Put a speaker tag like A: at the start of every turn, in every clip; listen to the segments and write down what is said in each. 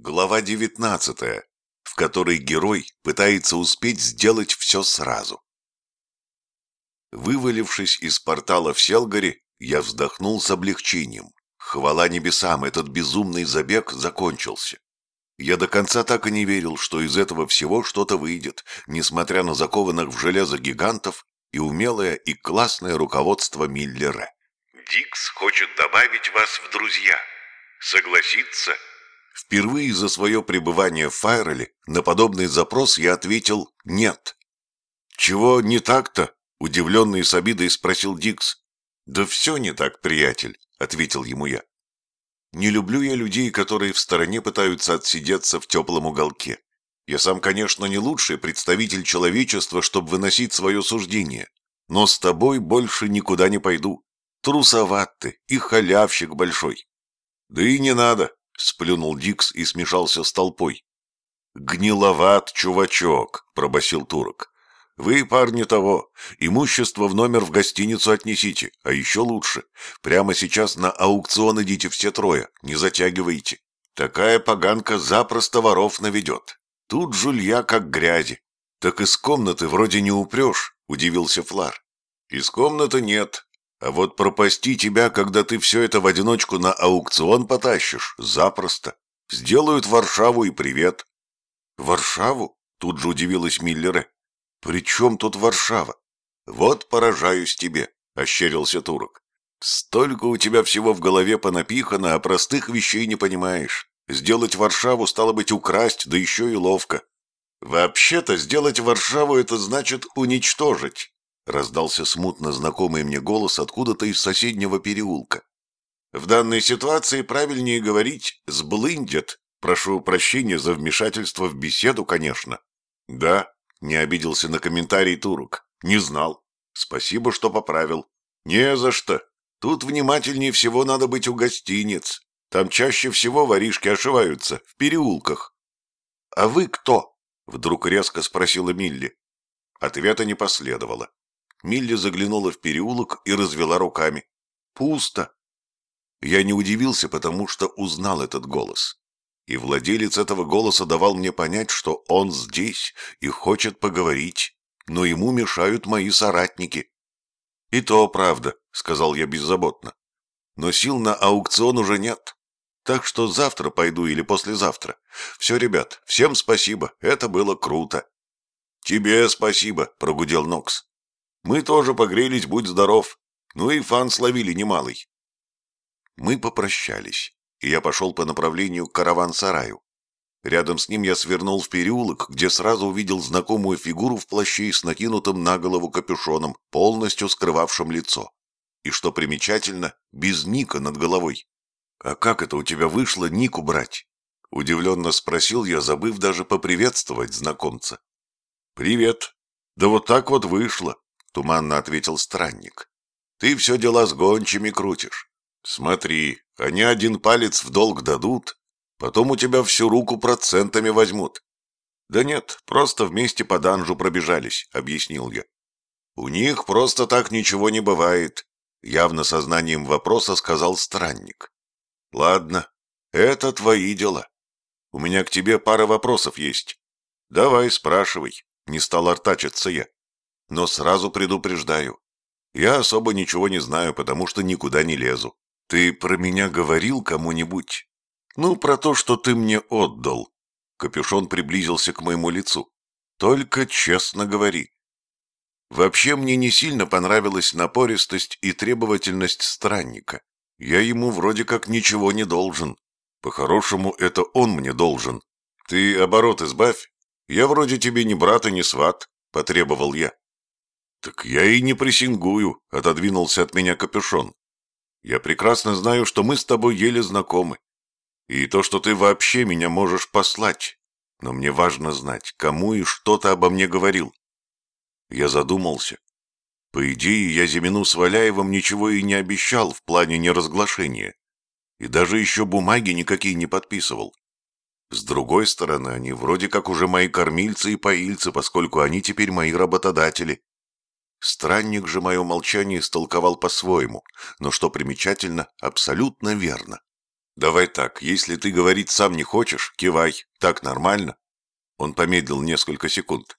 A: Глава 19, в которой герой пытается успеть сделать все сразу. Вывалившись из портала в Селгаре, я вздохнул с облегчением. Хвала небесам, этот безумный забег закончился. Я до конца так и не верил, что из этого всего что-то выйдет, несмотря на закованных в железо гигантов и умелое и классное руководство Миллера.
B: Дикс хочет добавить вас в друзья. Согласится?
A: Впервые за свое пребывание в Файреле на подобный запрос я ответил «нет». «Чего не так-то?» — удивленный с обидой спросил Дикс. «Да все не так, приятель», — ответил ему я. «Не люблю я людей, которые в стороне пытаются отсидеться в теплом уголке. Я сам, конечно, не лучший представитель человечества, чтобы выносить свое суждение, но с тобой больше никуда не пойду. Трусоват ты и халявщик большой». «Да и не надо», — сплюнул Дикс и смешался с толпой. «Гниловат, чувачок», — пробасил турок. «Вы, парни, того, имущество в номер в гостиницу отнесите, а еще лучше. Прямо сейчас на аукцион идите все трое, не затягивайте. Такая поганка запросто воров наведет. Тут жулья как грязи. Так из комнаты вроде не упрешь», — удивился Флар. «Из комнаты нет, а вот пропасти тебя, когда ты все это в одиночку на аукцион потащишь, запросто. Сделают Варшаву и привет. Варшаву? Тут же удивилась Миллере. При чем тут Варшава? Вот поражаюсь тебе, ощерился турок. Столько у тебя всего в голове понапихано, а простых вещей не понимаешь. Сделать Варшаву стало быть украсть, да еще и ловко. Вообще-то сделать Варшаву это значит уничтожить. Раздался смутно знакомый мне голос откуда-то из соседнего переулка. В данной ситуации правильнее говорить «сблындят». Прошу прощения за вмешательство в беседу, конечно. Да, не обиделся на комментарий турок. Не знал. Спасибо, что поправил. Не за что. Тут внимательнее всего надо быть у гостиниц. Там чаще всего воришки ошиваются, в переулках. «А вы кто?» — вдруг резко спросила Милли. Ответа не последовало. Милли заглянула в переулок и развела руками. «Пусто!» Я не удивился, потому что узнал этот голос. И владелец этого голоса давал мне понять, что он здесь и хочет поговорить, но ему мешают мои соратники. «И то правда», — сказал я беззаботно. «Но сил на аукцион уже нет, так что завтра пойду или послезавтра. Все, ребят, всем спасибо, это было круто». «Тебе спасибо», — прогудел Нокс. Мы тоже погрелись, будь здоров. Ну и фан словили немалый. Мы попрощались, и я пошел по направлению к караван-сараю. Рядом с ним я свернул в переулок, где сразу увидел знакомую фигуру в плаще с накинутым на голову капюшоном, полностью скрывавшим лицо. И что примечательно, без ника над головой. «А как это у тебя вышло ник убрать?» Удивленно спросил я, забыв даже поприветствовать знакомца. «Привет. Да вот так вот вышло. — туманно ответил странник. «Ты все дела с гончими крутишь. Смотри, они один палец в долг дадут, потом у тебя всю руку процентами возьмут». «Да нет, просто вместе по данжу пробежались», — объяснил я. «У них просто так ничего не бывает», — явно сознанием вопроса сказал странник. «Ладно, это твои дела. У меня к тебе пара вопросов есть. Давай, спрашивай», — не стал артачиться я. Но сразу предупреждаю. Я особо ничего не знаю, потому что никуда не лезу. Ты про меня говорил кому-нибудь? Ну, про то, что ты мне отдал. Капюшон приблизился к моему лицу. Только честно говори. Вообще мне не сильно понравилась напористость и требовательность странника. Я ему вроде как ничего не должен. По-хорошему, это он мне должен. Ты оборот избавь. Я вроде тебе ни брат и ни сват, — потребовал я. «Так я и не прессингую», — отодвинулся от меня капюшон. «Я прекрасно знаю, что мы с тобой еле знакомы. И то, что ты вообще меня можешь послать. Но мне важно знать, кому и что ты обо мне говорил». Я задумался. По идее, я Зимину с Валяевым ничего и не обещал в плане неразглашения. И даже еще бумаги никакие не подписывал. С другой стороны, они вроде как уже мои кормильцы и поильцы, поскольку они теперь мои работодатели. Странник же мое молчание истолковал по-своему, но, что примечательно, абсолютно верно. Давай так, если ты говорить сам не хочешь, кивай. Так нормально?» Он помедлил несколько секунд.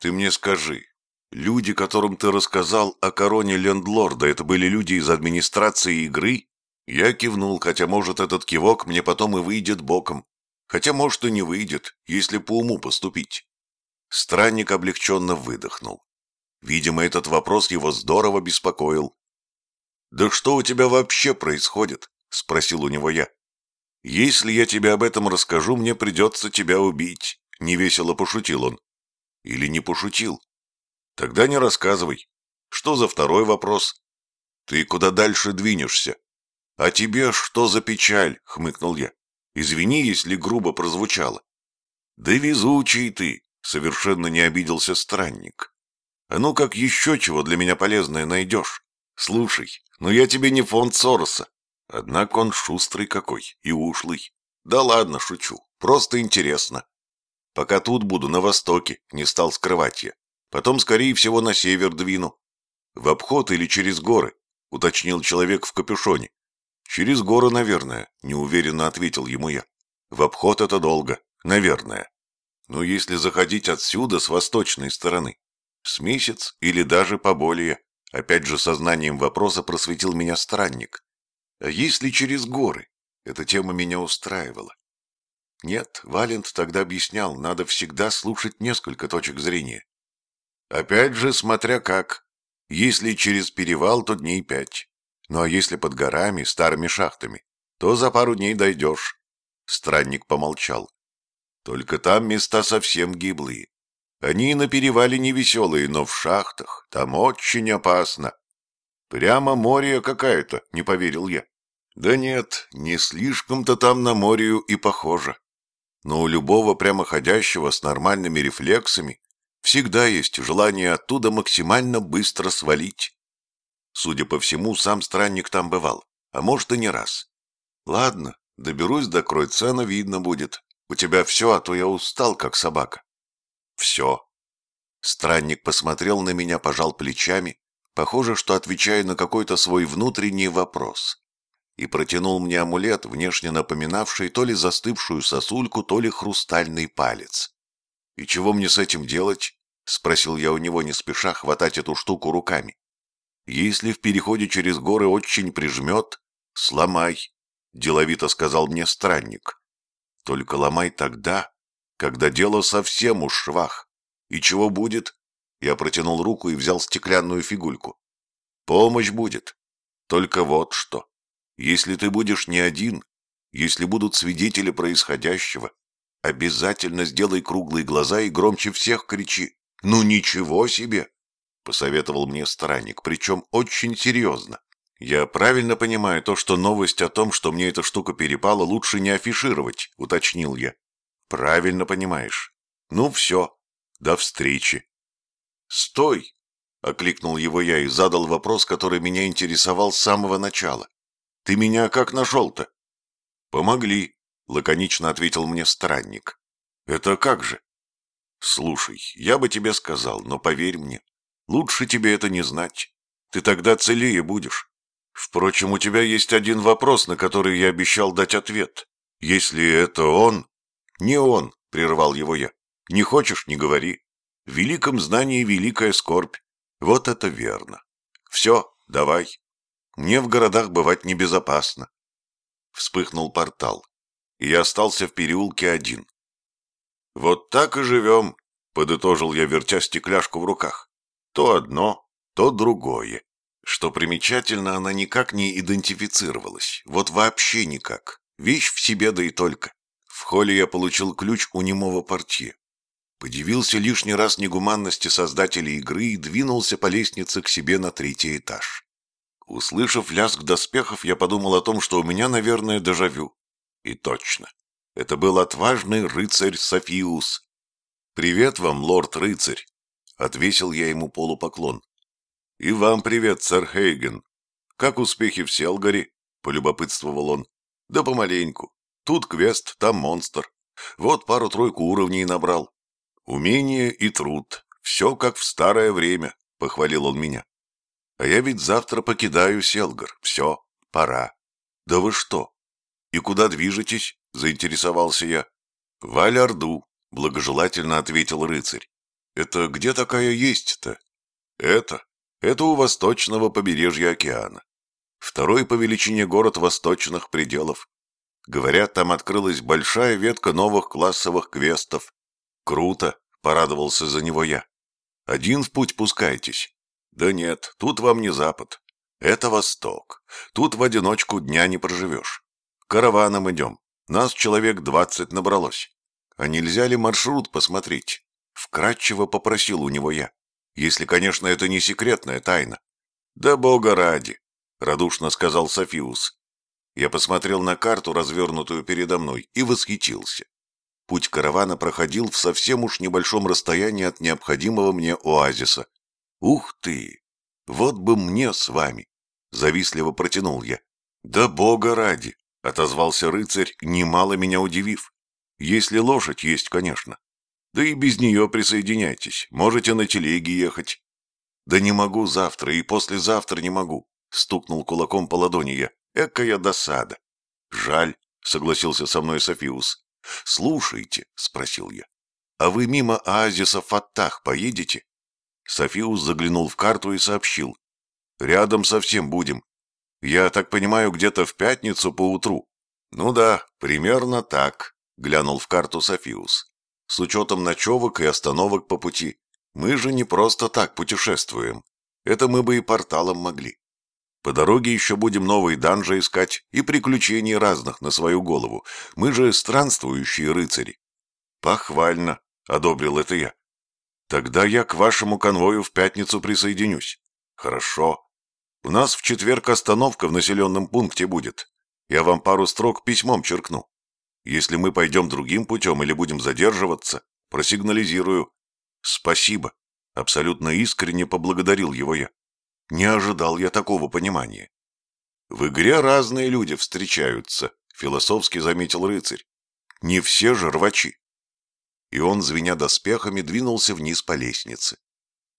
A: «Ты мне скажи, люди, которым ты рассказал о короне лендлорда, это были люди из администрации игры?» Я кивнул, хотя, может, этот кивок мне потом и выйдет боком. Хотя, может, и не выйдет, если по уму поступить. Странник облегченно выдохнул. Видимо, этот вопрос его здорово беспокоил. «Да что у тебя вообще происходит?» — спросил у него я. «Если я тебе об этом расскажу, мне придется тебя убить», — невесело пошутил он. «Или не пошутил?» «Тогда не рассказывай. Что за второй вопрос?» «Ты куда дальше двинешься?» «А тебе что за печаль?» — хмыкнул я. «Извини, если грубо прозвучало». «Да везучий ты!» — совершенно не обиделся странник. «А ну как еще чего для меня полезное найдешь? Слушай, ну я тебе не фонд Сороса. Однако он шустрый какой и ушлый. Да ладно, шучу, просто интересно. Пока тут буду, на востоке, не стал скрывать я. Потом, скорее всего, на север двину. В обход или через горы, уточнил человек в капюшоне. «Через горы, наверное», — неуверенно ответил ему я. «В обход это долго, наверное. Но если заходить отсюда, с восточной стороны, с месяц или даже поболее, опять же сознанием вопроса просветил меня странник. А если через горы? Эта тема меня устраивала. Нет, Валент тогда объяснял, надо всегда слушать несколько точек зрения. Опять же, смотря как. Если через перевал, то дней пять. Ну а если под горами, старыми шахтами, то за пару дней дойдешь. Странник помолчал. Только там места совсем гиблые. Они на перевале не веселые, но в шахтах там очень опасно. Прямо море какая-то, не поверил я. Да нет, не слишком-то там на морю и похоже. Но у любого прямоходящего с нормальными рефлексами всегда есть желание оттуда максимально быстро свалить. Судя по всему, сам странник там бывал, а может и не раз. Ладно, доберусь до Кройцена, видно будет. У тебя все, а то я устал, как собака. Все. Странник посмотрел на меня, пожал плечами, похоже, что отвечая на какой-то свой внутренний вопрос, и протянул мне амулет, внешне напоминавший то ли застывшую сосульку, то ли хрустальный палец. «И чего мне с этим делать?» — спросил я у него, не спеша хватать эту штуку руками. Если в переходе через горы очень прижмет, сломай, — деловито сказал мне странник. Только ломай тогда, когда дело совсем уж швах. И чего будет? Я протянул руку и взял стеклянную фигульку. Помощь будет. Только вот что. Если ты будешь не один, если будут свидетели происходящего, обязательно сделай круглые глаза и громче всех кричи. Ну ничего себе! — посоветовал мне странник, причем очень серьезно. «Я правильно понимаю то, что новость о том, что мне эта штука перепала, лучше не афишировать», — уточнил я. «Правильно понимаешь. Ну все, до встречи». «Стой!» — окликнул его я и задал вопрос, который меня интересовал с самого начала. «Ты меня как нашел-то?» «Помогли», — лаконично ответил мне странник. «Это как же?» «Слушай, я бы тебе сказал, но поверь мне, Лучше тебе это не знать. Ты тогда целее будешь. Впрочем, у тебя есть один вопрос, на который я обещал дать ответ. Если это он... Не он, прервал его я. Не хочешь, не говори. В великом знании великая скорбь. Вот это верно. Все, давай. Мне в городах бывать небезопасно. Вспыхнул портал, и я остался в переулке один. Вот так и живем, подытожил я, вертя стекляшку в руках. То одно, то другое. Что примечательно, она никак не идентифицировалась. Вот вообще никак. Вещь в себе, да и только. В холле я получил ключ у немого портье. Подивился лишний раз негуманности создателей игры и двинулся по лестнице к себе на третий этаж. Услышав лязг доспехов, я подумал о том, что у меня, наверное, дежавю. И точно. Это был отважный рыцарь Софиус. «Привет вам, лорд-рыцарь!» Отвесил я ему полупоклон. «И вам привет, сэр Хейген. Как успехи в Селгаре?» — полюбопытствовал он. «Да помаленьку. Тут квест, там монстр. Вот пару-тройку уровней набрал. Умение и труд. Все как в старое время», — похвалил он меня. «А я ведь завтра покидаю Селгар. Все, пора». «Да вы что? «И куда движетесь?» — заинтересовался я. «В Аль-Орду», — благожелательно ответил рыцарь. «Это где такая есть-то?» «Это? Это у восточного побережья океана. Второй по величине город восточных пределов. Говорят, там открылась большая ветка новых классовых квестов. Круто, порадовался за него я. Один в путь пускайтесь. Да нет, тут вам не запад. Это восток. Тут в одиночку дня не проживешь. Караваном идем. Нас человек двадцать набралось. А нельзя ли маршрут посмотреть? Вкратчиво попросил у него я. Если, конечно, это не секретная тайна. Да бога ради, радушно сказал Софиус. Я посмотрел на карту, развернутую передо мной, и восхитился. Путь каравана проходил в совсем уж небольшом расстоянии от необходимого мне оазиса. «Ух ты! Вот бы мне с вами!» — завистливо протянул я. «Да бога ради!» — отозвался рыцарь, немало меня удивив. «Если лошадь есть, конечно. Да и без нее присоединяйтесь, можете на телеге ехать». «Да не могу завтра и послезавтра не могу», — стукнул кулаком по ладони я. Экая досада. Жаль, согласился со мной Софиус. Слушайте, спросил я, а вы мимо оазиса Фаттах поедете? Софиус заглянул в карту и сообщил. Рядом совсем будем. Я так понимаю, где-то в пятницу поутру. Ну да, примерно так, глянул в карту Софиус. С учетом ночевок и остановок по пути. Мы же не просто так путешествуем. Это мы бы и порталом могли. По дороге еще будем новые данжи искать и приключений разных на свою голову. Мы же странствующие рыцари. Похвально, одобрил это я. Тогда я к вашему конвою в пятницу присоединюсь. Хорошо. У нас в четверг остановка в населенном пункте будет. Я вам пару строк письмом черкну. Если мы пойдем другим путем или будем задерживаться, просигнализирую. Спасибо. Абсолютно искренне поблагодарил его я. Не ожидал я такого понимания. В игре разные люди встречаются, философски заметил рыцарь. Не все же рвачи. И он, звеня доспехами, двинулся вниз по лестнице.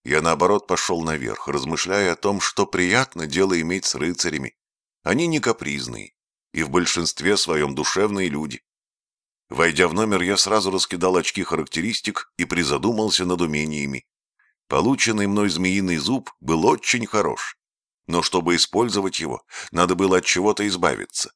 A: Я, наоборот, пошел наверх, размышляя о том, что приятно дело иметь с рыцарями. Они не капризные и в большинстве своем душевные люди. Войдя в номер, я сразу раскидал очки характеристик и призадумался над умениями. Полученный мной змеиный зуб был очень хорош, но чтобы использовать его, надо было от чего-то избавиться.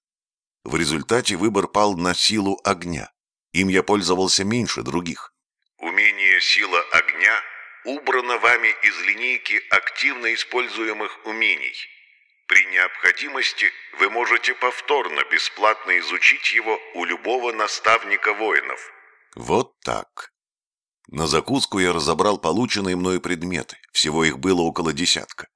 A: В результате выбор пал на силу огня. Им я пользовался меньше других.
B: Умение «Сила огня» убрано вами из линейки активно используемых умений. При необходимости вы можете повторно бесплатно изучить его у любого наставника воинов.
A: Вот так. На закуску я разобрал полученные мною предметы, всего их было около десятка.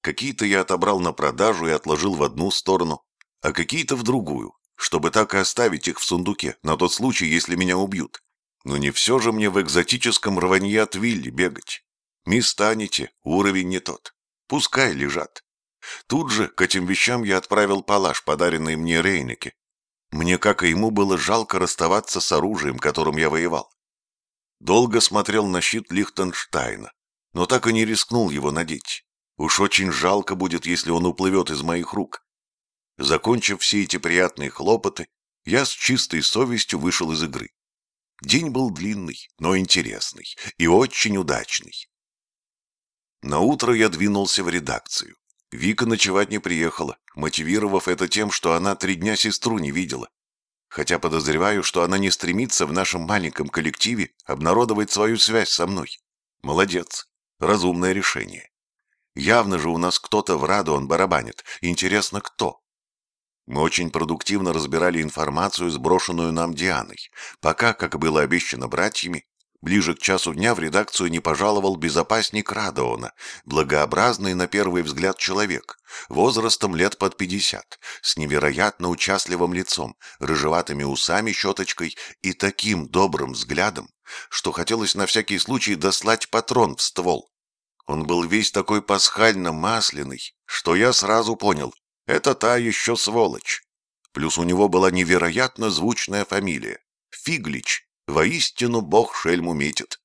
A: Какие-то я отобрал на продажу и отложил в одну сторону, а какие-то в другую, чтобы так и оставить их в сундуке, на тот случай, если меня убьют. Но не все же мне в экзотическом рванье от Вилли бегать. Места не те, уровень не тот. Пускай лежат. Тут же к этим вещам я отправил палаш, подаренный мне Рейнеке. Мне, как и ему, было жалко расставаться с оружием, которым я воевал. Долго смотрел на щит Лихтенштейна, но так и не рискнул его надеть. Уж очень жалко будет, если он уплывет из моих рук. Закончив все эти приятные хлопоты, я с чистой совестью вышел из игры. День был длинный, но интересный и очень удачный. На утро я двинулся в редакцию. Вика ночевать не приехала, мотивировав это тем, что она три дня сестру не видела хотя подозреваю, что она не стремится в нашем маленьком коллективе обнародовать свою связь со мной. Молодец, разумное решение. Явно же у нас кто-то в Раду он барабанит. Интересно, кто? Мы очень продуктивно разбирали информацию, сброшенную нам Дианой, пока, как было обещано братьями, Ближе к часу дня в редакцию не пожаловал безопасник Радоона, благообразный на первый взгляд человек, возрастом лет под пятьдесят, с невероятно участливым лицом, рыжеватыми усами, щеточкой и таким добрым взглядом, что хотелось на всякий случай дослать патрон в ствол. Он был весь такой пасхально-масляный, что я сразу понял — это та еще сволочь. Плюс у него была невероятно звучная фамилия — Фиглич. Воистину бог шельму метит.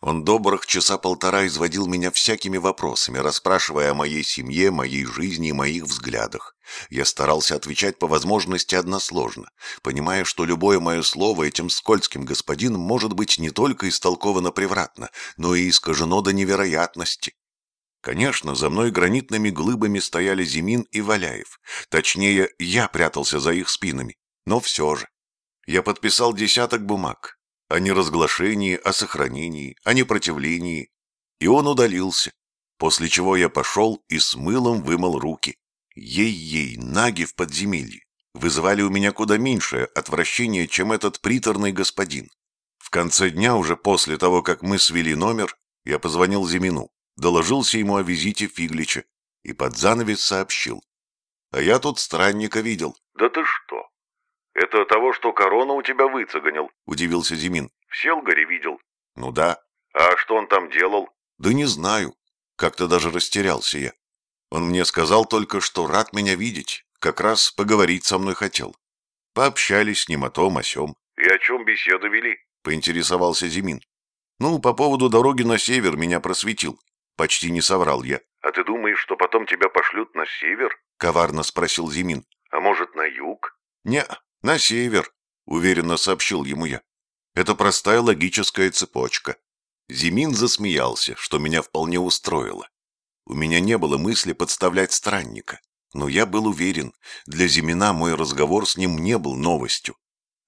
A: Он добрых часа полтора изводил меня всякими вопросами, расспрашивая о моей семье, моей жизни и моих взглядах. Я старался отвечать по возможности односложно, понимая, что любое мое слово этим скользким господином может быть не только истолковано превратно, но и искажено до невероятности. Конечно, за мной гранитными глыбами стояли Зимин и Валяев. Точнее, я прятался за их спинами. Но все же. Я подписал десяток бумаг, о неразглашении, о сохранении, о непротивлении. И он удалился, после чего я пошел и с мылом вымыл руки. Ей-ей, наги в подземелье вызывали у меня куда меньшее отвращение, чем этот приторный господин. В конце дня, уже после того, как мы свели номер, я позвонил Зимину, доложился ему о визите Фиглича и под занавес сообщил. А я тут странника видел.
B: «Да ты что? Это того, что корону у тебя выцеганил?»
A: — удивился Зимин.
B: «В Селгаре видел?»
A: «Ну да».
B: «А что он там делал?»
A: «Да не знаю. Как-то даже растерялся я. Он мне сказал только, что рад меня видеть, как раз поговорить со мной хотел. Пообщались с ним о том, о сём».
B: «И о чем беседу вели?»
A: — поинтересовался Зимин. «Ну, по поводу дороги на север меня просветил. Почти не соврал я».
B: «А ты думаешь, что потом тебя пошлют на север?»
A: — коварно спросил Зимин.
B: «А может, на юг?»
A: «Не, на север», — уверенно сообщил ему я. «Это простая логическая цепочка». Зимин засмеялся, что меня вполне устроило. У меня не было мысли подставлять странника, но я был уверен, для Зимина мой разговор с ним не был новостью.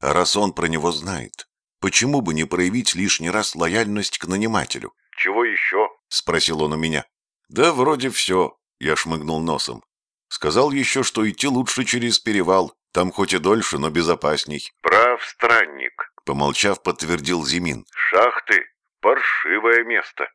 A: А раз он про него знает, почему бы не проявить лишний раз лояльность к нанимателю?
B: «Чего еще?»
A: — спросил он у меня. «Да вроде все», — я шмыгнул носом. Сказал еще, что идти лучше через перевал, там хоть и дольше, но безопасней.
B: «Прав странник», —
A: помолчав, подтвердил Зимин.
B: «Шахты — паршивое место».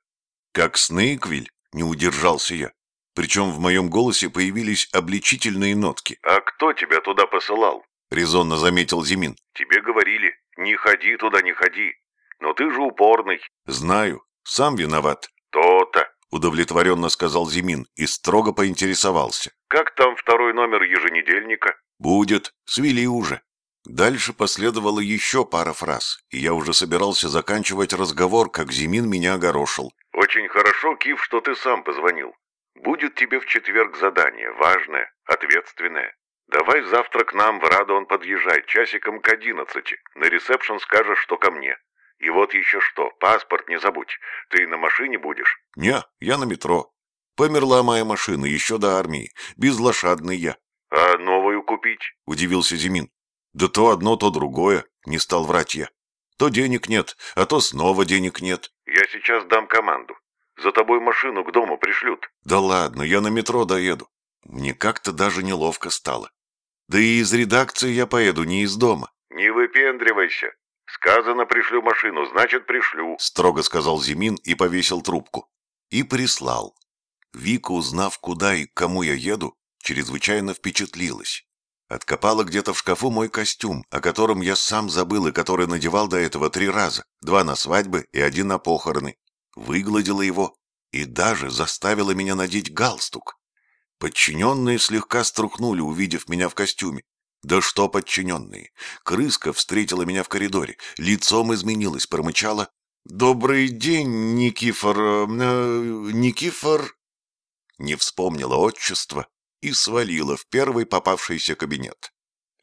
A: «Как Снейквиль?» — не удержался я. Причем в моем голосе появились обличительные нотки.
B: «А кто тебя туда посылал?»
A: — резонно заметил Зимин.
B: «Тебе говорили, не ходи туда, не ходи. Но ты же упорный».
A: «Знаю, сам виноват».
B: «То-то», —
A: удовлетворенно сказал Зимин и строго поинтересовался.
B: «Как там второй номер еженедельника?»
A: «Будет. Свели уже». Дальше последовала еще пара фраз, и я уже собирался заканчивать разговор, как Зимин меня огорошил.
B: «Очень хорошо, Кив, что ты сам позвонил. Будет тебе в четверг задание, важное, ответственное. Давай завтра к нам в Радон подъезжай, часиком к одиннадцати. На ресепшн скажешь, что ко мне. И вот еще что, паспорт не забудь. Ты на машине будешь?»
A: «Не, я на метро. Померла моя машина еще до армии. Безлошадный я».
B: «А новую купить?»
A: — удивился Зимин. «Да то одно, то другое», — не стал врать я. «То денег нет, а то снова денег нет».
B: «Я сейчас дам команду. За тобой машину к дому пришлют».
A: «Да ладно, я на метро доеду». Мне как-то даже неловко стало. Да и из редакции я поеду, не из дома.
B: «Не выпендривайся. Сказано, пришлю машину, значит, пришлю», —
A: строго сказал Зимин и повесил трубку. И прислал. Вика, узнав, куда и к кому я еду, чрезвычайно впечатлилась. Откопала где-то в шкафу мой костюм, о котором я сам забыл и который надевал до этого три раза, два на свадьбы и один на похороны. Выгладила его и даже заставила меня надеть галстук. Подчиненные слегка струхнули, увидев меня в костюме. Да что подчиненные! Крыска встретила меня в коридоре, лицом изменилась, промычала. «Добрый день, Никифор... Э, Никифор...» Не вспомнила отчество и свалила в первый попавшийся кабинет.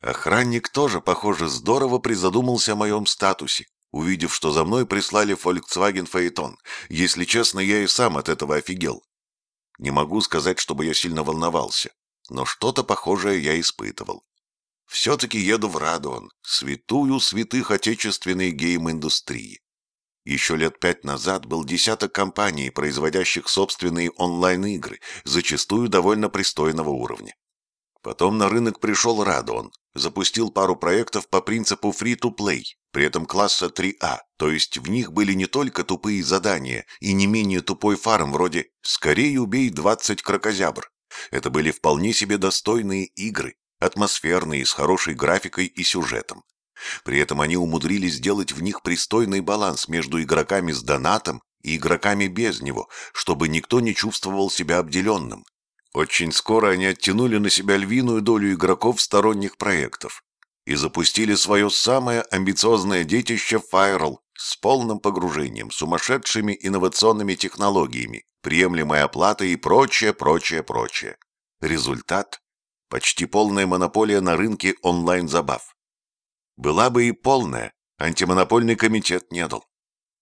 A: Охранник тоже, похоже, здорово призадумался о моем статусе, увидев, что за мной прислали Volkswagen Phaeton. Если честно, я и сам от этого офигел. Не могу сказать, чтобы я сильно волновался, но что-то похожее я испытывал. Все-таки еду в Радуан, святую святых отечественной гейм-индустрии. Еще лет пять назад был десяток компаний, производящих собственные онлайн-игры, зачастую довольно пристойного уровня. Потом на рынок пришел Радуан, запустил пару проектов по принципу free-to-play, при этом класса 3А, то есть в них были не только тупые задания и не менее тупой фарм вроде «Скорее убей 20 крокозябр». Это были вполне себе достойные игры, атмосферные, с хорошей графикой и сюжетом. При этом они умудрились сделать в них пристойный баланс между игроками с донатом и игроками без него, чтобы никто не чувствовал себя обделенным. Очень скоро они оттянули на себя львиную долю игроков сторонних проектов и запустили свое самое амбициозное детище Firewall с полным погружением, сумасшедшими инновационными технологиями, приемлемой оплатой и прочее, прочее, прочее. Результат – почти полная монополия на рынке онлайн-забав. Была бы и полная, антимонопольный комитет не дал.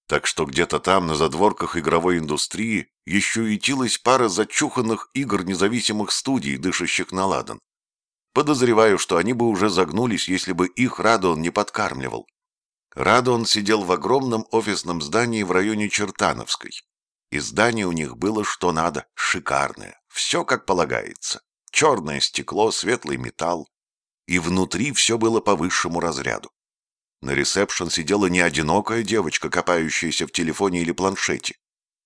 A: Так что где-то там, на задворках игровой индустрии, еще ютилась пара зачуханных игр независимых студий, дышащих на ладан. Подозреваю, что они бы уже загнулись, если бы их Радон не подкармливал. Радон сидел в огромном офисном здании в районе Чертановской. И здание у них было что надо, шикарное, все как полагается. Черное стекло, светлый металл. И внутри все было по высшему разряду. На ресепшн сидела не одинокая девочка, копающаяся в телефоне или планшете,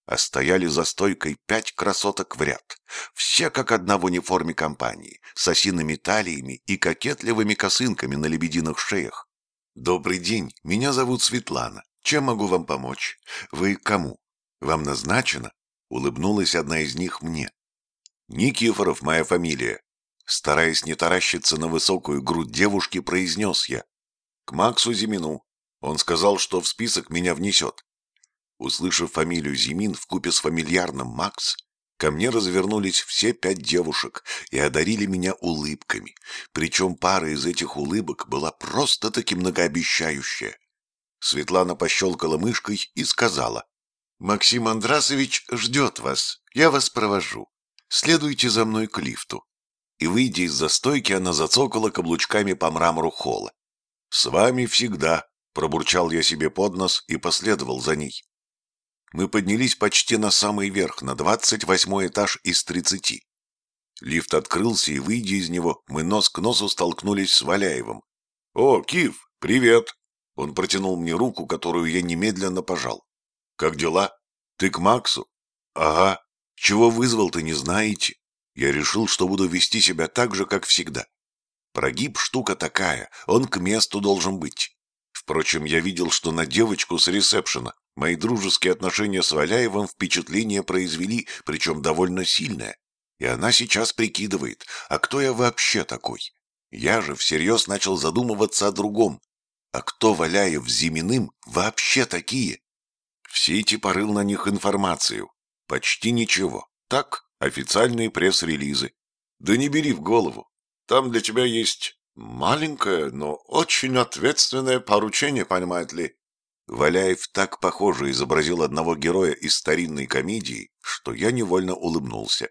A: а стояли за стойкой пять красоток в ряд, все как одна в униформе компании, с осиными талиями и кокетливыми косынками на лебединых шеях. «Добрый день, меня зовут Светлана. Чем могу вам помочь? Вы кому? Вам назначено?» Улыбнулась одна из них мне. «Никифоров моя фамилия». Стараясь не таращиться на высокую грудь девушки, произнес я. «К Максу Зимину. Он сказал, что в список меня внесет». Услышав фамилию Зимин в купе с фамильярным Макс, ко мне развернулись все пять девушек и одарили меня улыбками, причем пара из этих улыбок была просто-таки многообещающая. Светлана пощелкала мышкой и сказала, «Максим Андрасович ждет вас, я вас провожу. Следуйте за мной к лифту». И, выйдя из застойки, она зацокала каблучками по мрамору холла. «С вами всегда», — пробурчал я себе под нос и последовал за ней. Мы поднялись почти на самый верх, на двадцать восьмой этаж из тридцати. Лифт открылся, и, выйдя из него, мы нос к носу столкнулись с Валяевым. «О, Кив, привет!» Он протянул мне руку, которую я немедленно пожал. «Как дела? Ты к Максу?» «Ага. Чего вызвал-то, не знаете?» Я решил, что буду вести себя так же, как всегда. Прогиб штука такая, он к месту должен быть. Впрочем, я видел, что на девочку с ресепшена мои дружеские отношения с Валяевым впечатление произвели, причем довольно сильное. И она сейчас прикидывает, а кто я вообще такой? Я же всерьез начал задумываться о другом. А кто Валяев с Зиминым вообще такие? В сети порыл на них информацию. Почти ничего. Так, официальные пресс-релизы. Да не бери в голову. Там для тебя есть маленькое, но очень ответственное поручение, понимаете ли. Валяев так похоже изобразил одного героя из старинной комедии, что я невольно улыбнулся.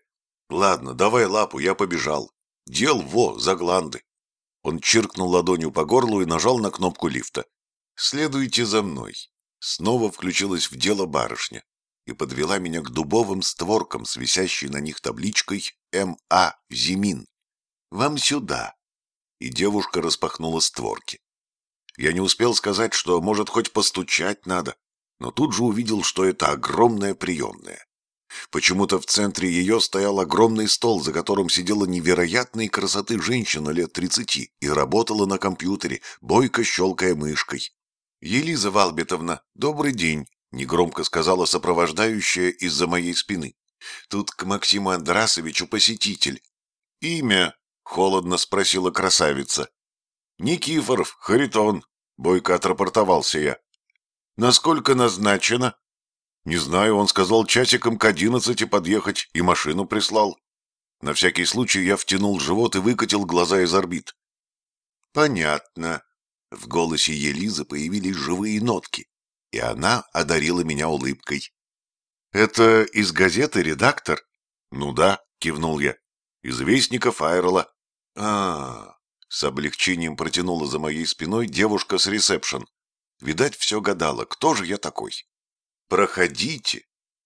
A: «Ладно, давай лапу, я побежал. Дел во, загланды». Он чиркнул ладонью по горлу и нажал на кнопку лифта. «Следуйте за мной». Снова включилась в дело барышня и подвела меня к дубовым створкам с висящей на них табличкой «М.А. Зимин». «Вам сюда». И девушка распахнула створки. Я не успел сказать, что, может, хоть постучать надо, но тут же увидел, что это огромная приемная. Почему-то в центре ее стоял огромный стол, за которым сидела невероятной красоты женщина лет тридцати и работала на компьютере, бойко щелкая мышкой. «Елиза Валбетовна, добрый день», — негромко сказала сопровождающая из-за моей спины. «Тут к Максиму Андрасовичу посетитель». «Имя?» — холодно спросила красавица. «Никифоров, Харитон», — бойко отрапортовался я. «Насколько назначено?» «Не знаю, он сказал часиком к одиннадцати подъехать и машину прислал». На всякий случай я втянул живот и выкатил глаза из орбит. «Понятно». В голосе Елизы появились живые нотки, и она одарила меня улыбкой. «Это из газеты редактор?» «Ну да», — кивнул я. «Из вестника Файрела». А, -а, а С облегчением протянула за моей спиной девушка с ресепшн. Видать, все гадала, кто же я такой. «Проходите».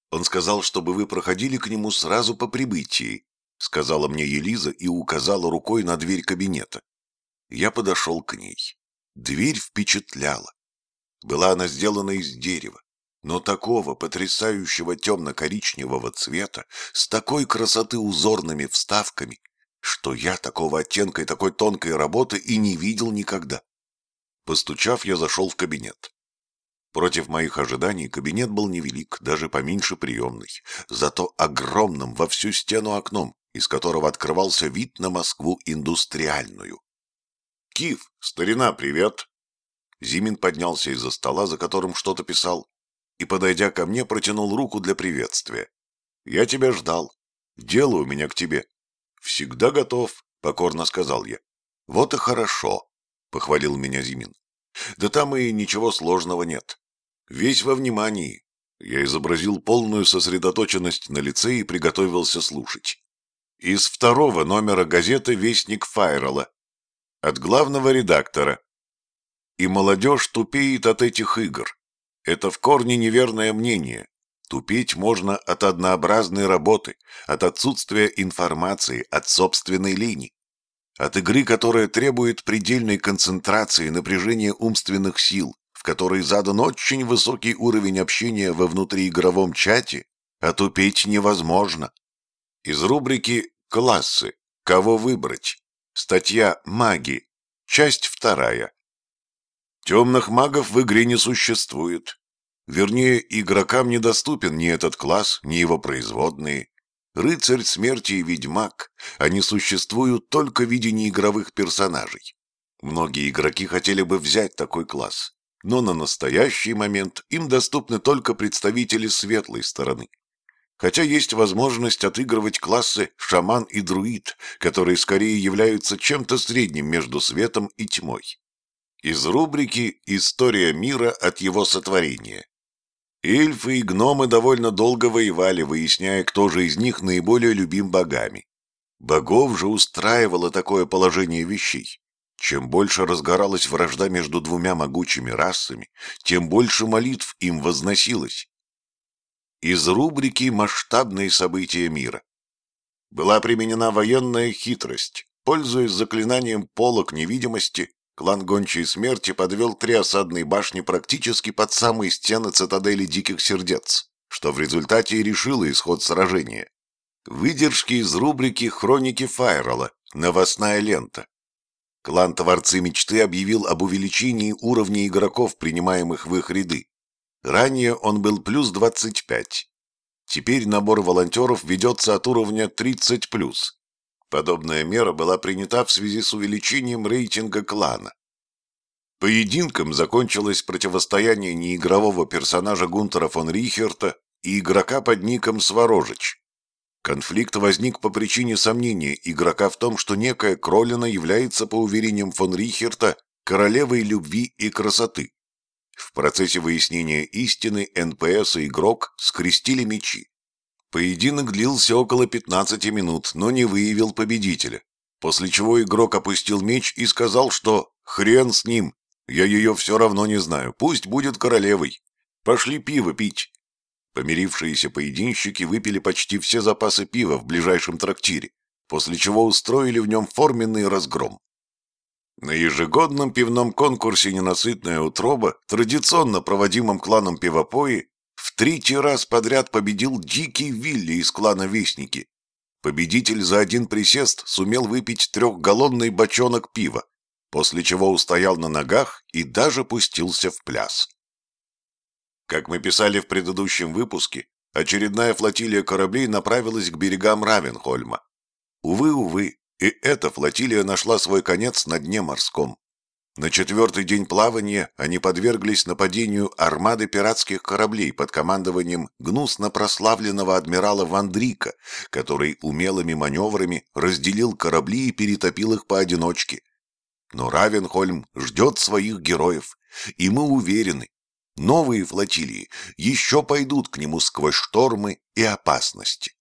A: Он сказал, чтобы вы проходили к нему сразу по прибытии, сказала мне Елиза и указала рукой на дверь кабинета. Я подошел к ней. Дверь впечатляла. Была она сделана из дерева, но такого потрясающего темно-коричневого цвета, с такой красоты узорными вставками, что я такого оттенка и такой тонкой работы и не видел никогда. Постучав, я зашел в кабинет. Против моих ожиданий кабинет был невелик, даже поменьше приемной, зато огромным во всю стену окном, из которого открывался вид на Москву индустриальную. «Кив, старина, привет!» Зимин поднялся из-за стола, за которым что-то писал, и, подойдя ко мне, протянул руку для приветствия. «Я тебя ждал. Дело у меня к тебе». «Всегда готов», — покорно сказал я. «Вот и хорошо», — похвалил меня Зимин. «Да там и ничего сложного нет. Весь во внимании». Я изобразил полную сосредоточенность на лице и приготовился слушать. Из второго номера газеты «Вестник Файрела». От главного редактора. И молодежь тупеет от этих игр. Это в корне неверное мнение. Тупить можно от однообразной работы, от отсутствия информации, от собственной линии. От игры, которая требует предельной концентрации, напряжения умственных сил, в которой задан очень высокий уровень общения во внутриигровом чате, а тупить невозможно. Из рубрики «Классы. Кого выбрать?» Статья «Маги». Часть вторая. Темных магов в игре не существует. Вернее, игрокам недоступен ни этот класс, ни его производные. Рыцарь смерти и ведьмак, они существуют только в виде неигровых персонажей. Многие игроки хотели бы взять такой класс, но на настоящий момент им доступны только представители светлой стороны. Хотя есть возможность отыгрывать классы шаман и друид, которые скорее являются чем-то средним между светом и тьмой. Из рубрики «История мира от его сотворения». Эльфы и гномы довольно долго воевали, выясняя, кто же из них наиболее любим богами. Богов же устраивало такое положение вещей. Чем больше разгоралась вражда между двумя могучими расами, тем больше молитв им возносилось. Из рубрики «Масштабные события мира» была применена военная хитрость. Пользуясь заклинанием полок невидимости, Клан Гончей Смерти подвел три осадные башни практически под самые стены цитадели Диких Сердец, что в результате и решило исход сражения. Выдержки из рубрики «Хроники Файрела. Новостная лента». Клан Творцы Мечты объявил об увеличении уровня игроков, принимаемых в их ряды. Ранее он был плюс 25. Теперь набор волонтеров ведется от уровня 30+. Подобная мера была принята в связи с увеличением рейтинга клана. Поединком закончилось противостояние неигрового персонажа Гунтера фон Рихерта и игрока под ником Сворожич. Конфликт возник по причине сомнения игрока в том, что некая Кролина является, по уверениям фон Рихерта, королевой любви и красоты. В процессе выяснения истины НПС и игрок скрестили мечи. Поединок длился около 15 минут, но не выявил победителя. После чего игрок опустил меч и сказал, что «хрен с ним, я ее все равно не знаю, пусть будет королевой. Пошли пиво пить». Помирившиеся поединщики выпили почти все запасы пива в ближайшем трактире, после чего устроили в нем форменный разгром. На ежегодном пивном конкурсе «Ненасытная утроба», традиционно проводимом кланом пивопои, в третий раз подряд победил Дикий Вилли из клана Вестники. Победитель за один присест сумел выпить трехгаллонный бочонок пива, после чего устоял на ногах и даже пустился в пляс. Как мы писали в предыдущем выпуске, очередная флотилия кораблей направилась к берегам Равенхольма. Увы, увы, и эта флотилия нашла свой конец на дне морском. На четвертый день плавания они подверглись нападению армады пиратских кораблей под командованием гнусно прославленного адмирала Вандрика, который умелыми маневрами разделил корабли и перетопил их поодиночке. Но Равенхольм ждет своих героев, и мы уверены, новые флотилии еще пойдут к нему сквозь штормы и опасности.